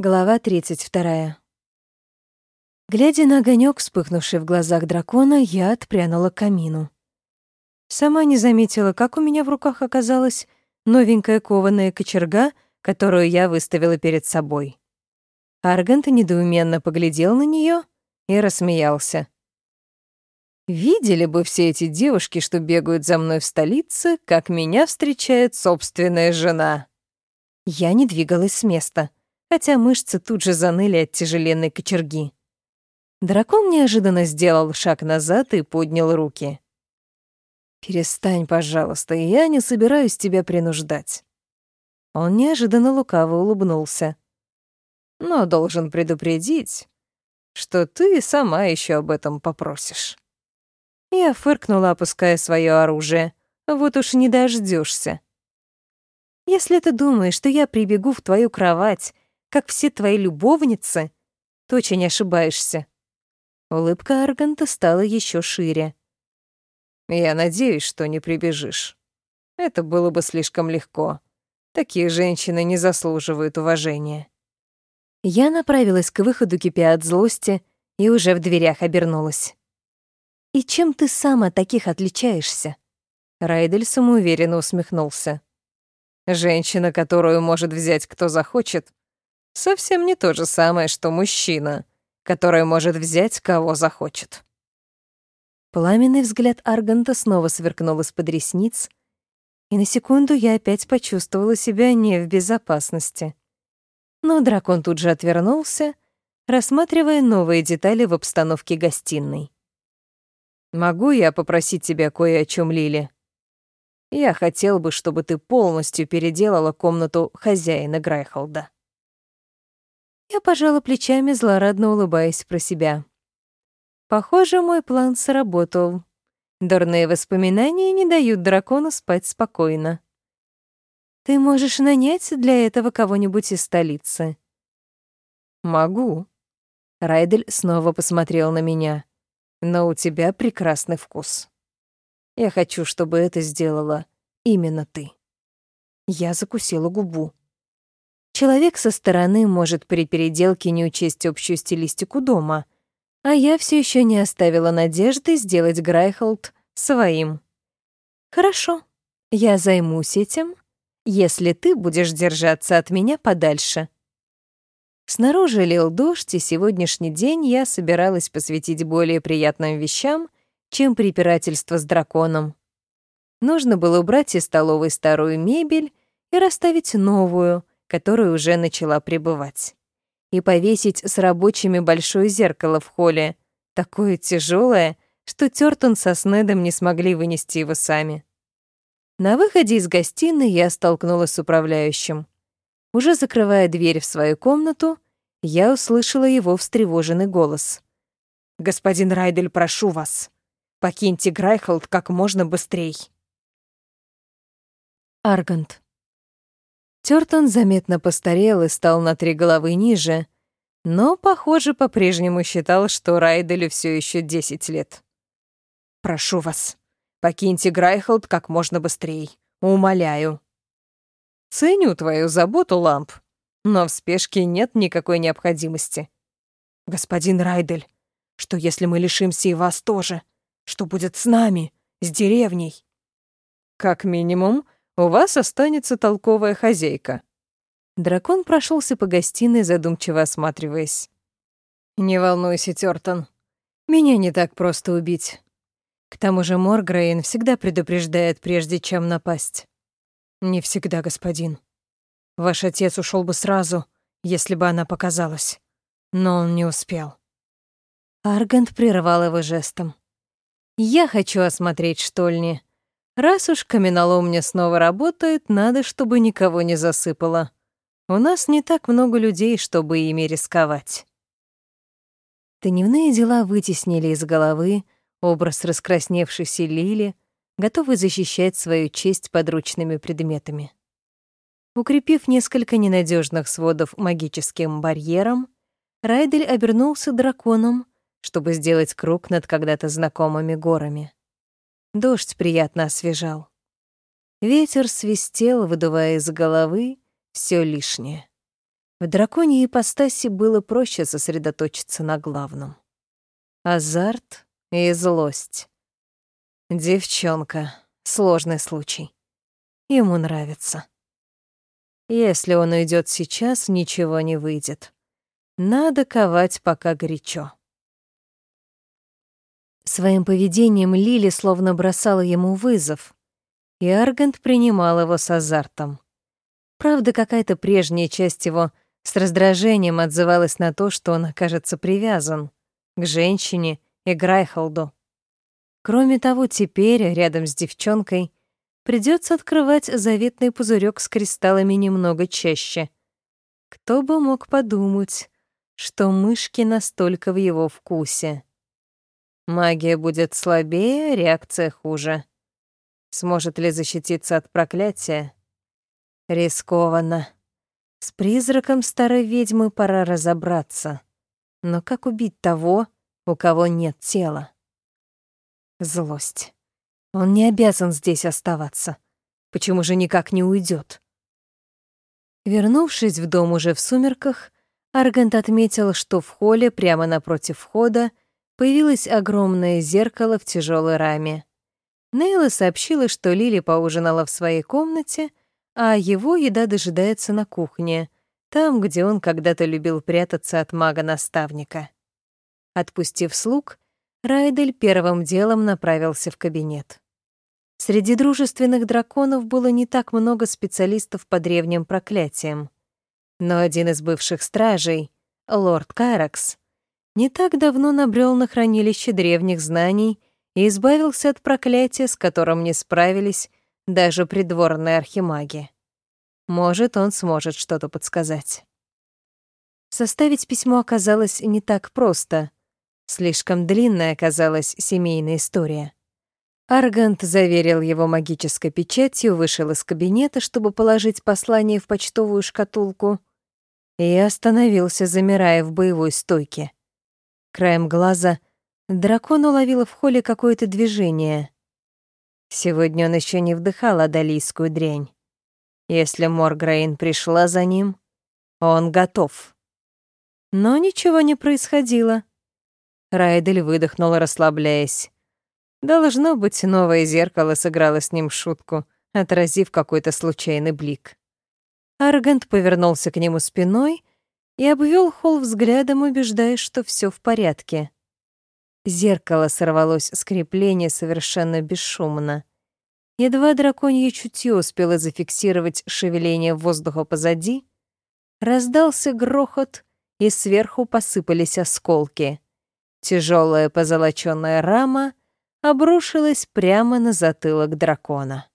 Глава 32. Глядя на огонек, вспыхнувший в глазах дракона, я отпрянула к камину. Сама не заметила, как у меня в руках оказалась новенькая кованая кочерга, которую я выставила перед собой. Аргант недоуменно поглядел на нее и рассмеялся. «Видели бы все эти девушки, что бегают за мной в столице, как меня встречает собственная жена». Я не двигалась с места — хотя мышцы тут же заныли от тяжеленной кочерги. Дракон неожиданно сделал шаг назад и поднял руки. «Перестань, пожалуйста, я не собираюсь тебя принуждать». Он неожиданно лукаво улыбнулся. «Но должен предупредить, что ты сама еще об этом попросишь». Я фыркнула, опуская свое оружие. «Вот уж не дождешься. Если ты думаешь, что я прибегу в твою кровать как все твои любовницы, ты очень ошибаешься». Улыбка Арганта стала еще шире. «Я надеюсь, что не прибежишь. Это было бы слишком легко. Такие женщины не заслуживают уважения». Я направилась к выходу, кипя от злости, и уже в дверях обернулась. «И чем ты сам от таких отличаешься?» Райдель самоуверенно усмехнулся. «Женщина, которую может взять кто захочет, совсем не то же самое, что мужчина, который может взять кого захочет. Пламенный взгляд Арганта снова сверкнул из-под ресниц, и на секунду я опять почувствовала себя не в безопасности. Но дракон тут же отвернулся, рассматривая новые детали в обстановке гостиной. «Могу я попросить тебя кое о чем, Лили? Я хотел бы, чтобы ты полностью переделала комнату хозяина Грайхолда». Я пожала плечами, злорадно улыбаясь про себя. Похоже, мой план сработал. Дурные воспоминания не дают дракону спать спокойно. Ты можешь нанять для этого кого-нибудь из столицы. Могу. Райдель снова посмотрел на меня. Но у тебя прекрасный вкус. Я хочу, чтобы это сделала именно ты. Я закусила губу. Человек со стороны может при переделке не учесть общую стилистику дома, а я все еще не оставила надежды сделать Грайхолд своим. Хорошо, я займусь этим, если ты будешь держаться от меня подальше. Снаружи лил дождь, и сегодняшний день я собиралась посвятить более приятным вещам, чем препирательство с драконом. Нужно было убрать из столовой старую мебель и расставить новую, которая уже начала прибывать. И повесить с рабочими большое зеркало в холле, такое тяжелое, что Тёртон со Снедом не смогли вынести его сами. На выходе из гостиной я столкнулась с управляющим. Уже закрывая дверь в свою комнату, я услышала его встревоженный голос. «Господин Райдель, прошу вас, покиньте Грайхолд как можно быстрей». Аргант. Тёртон заметно постарел и стал на три головы ниже, но, похоже, по-прежнему считал, что Райделю все еще десять лет. «Прошу вас, покиньте Грайхолд как можно быстрее. Умоляю». «Ценю твою заботу, Ламп, но в спешке нет никакой необходимости». «Господин Райдель, что если мы лишимся и вас тоже? Что будет с нами, с деревней?» «Как минимум, у вас останется толковая хозяйка». Дракон прошелся по гостиной, задумчиво осматриваясь. «Не волнуйся, Тёртон. Меня не так просто убить. К тому же Моргрейн всегда предупреждает, прежде чем напасть». «Не всегда, господин. Ваш отец ушел бы сразу, если бы она показалась. Но он не успел». Аргант прервал его жестом. «Я хочу осмотреть штольни. Раз уж каменолом мне снова работает, надо, чтобы никого не засыпало. У нас не так много людей, чтобы ими рисковать. Дневные дела вытеснили из головы образ раскрасневшейся Лили, готовый защищать свою честь подручными предметами. Укрепив несколько ненадежных сводов магическим барьером, Райдель обернулся драконом, чтобы сделать круг над когда-то знакомыми горами. Дождь приятно освежал. Ветер свистел, выдувая из головы все лишнее. В драконьей ипостаси было проще сосредоточиться на главном. Азарт и злость. Девчонка. Сложный случай. Ему нравится. Если он уйдет сейчас, ничего не выйдет. Надо ковать, пока горячо. Своим поведением Лили словно бросала ему вызов, и Аргент принимал его с азартом. Правда, какая-то прежняя часть его с раздражением отзывалась на то, что он окажется привязан к женщине и Грайхолду. Кроме того, теперь, рядом с девчонкой, придется открывать заветный пузырек с кристаллами немного чаще. Кто бы мог подумать, что мышки настолько в его вкусе. Магия будет слабее, реакция хуже. Сможет ли защититься от проклятия? Рискованно. С призраком старой ведьмы пора разобраться. Но как убить того, у кого нет тела? Злость. Он не обязан здесь оставаться. Почему же никак не уйдет? Вернувшись в дом уже в сумерках, Аргант отметил, что в холле прямо напротив входа появилось огромное зеркало в тяжелой раме. Нейла сообщила, что Лили поужинала в своей комнате, а его еда дожидается на кухне, там, где он когда-то любил прятаться от мага-наставника. Отпустив слуг, Райдель первым делом направился в кабинет. Среди дружественных драконов было не так много специалистов по древним проклятиям. Но один из бывших стражей, лорд Каракс, не так давно набрел на хранилище древних знаний и избавился от проклятия, с которым не справились даже придворные архимаги. Может, он сможет что-то подсказать. Составить письмо оказалось не так просто — Слишком длинная оказалась семейная история. Аргант заверил его магической печатью, вышел из кабинета, чтобы положить послание в почтовую шкатулку, и остановился, замирая в боевой стойке. Краем глаза дракон уловил в холле какое-то движение. Сегодня он еще не вдыхал адалийскую дрянь. Если Моргрейн пришла за ним, он готов. Но ничего не происходило. Райдель выдохнула, расслабляясь. Должно быть, новое зеркало сыграло с ним шутку, отразив какой-то случайный блик. Аргент повернулся к нему спиной и обвел холл взглядом, убеждаясь, что все в порядке. Зеркало сорвалось с крепления совершенно бесшумно. Едва драконье чутье успело зафиксировать шевеление воздуха позади, раздался грохот, и сверху посыпались осколки. Тяжелая позолоченная рама обрушилась прямо на затылок дракона.